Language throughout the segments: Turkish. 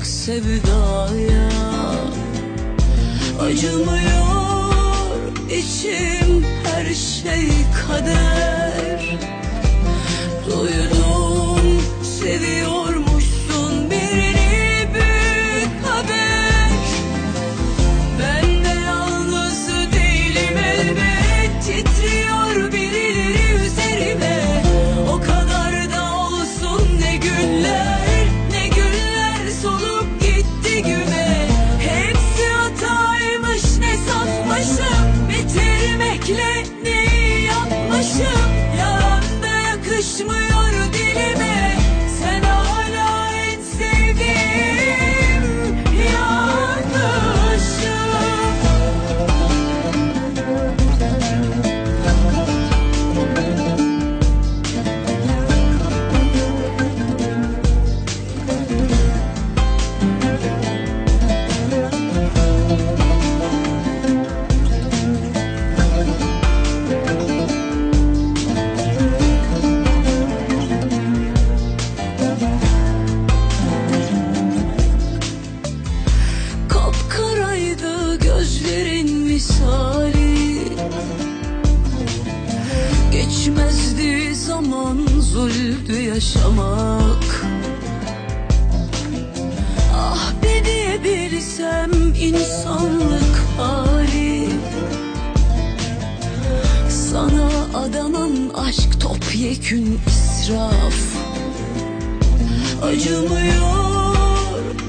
bak sevdaya. Acımıyor içim her şey kader. bekle Geçmezdi zaman zulmdü yaşamak. Ah bir diyebilsem insanlık hali. Sana adanan aşk topyekün israf. Acımıyor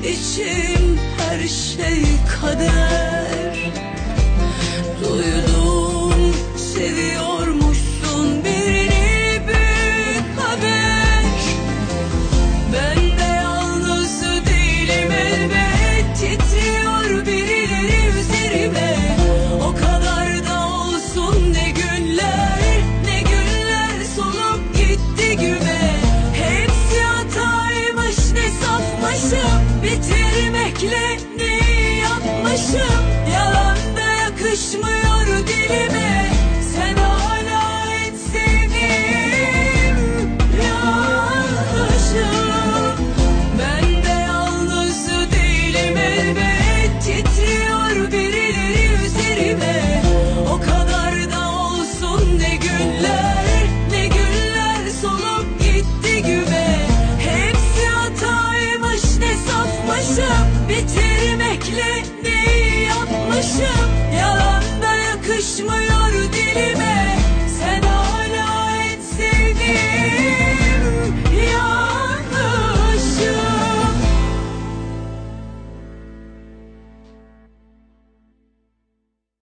içim her şey kader. gönlümü dilime sen Kaçmaya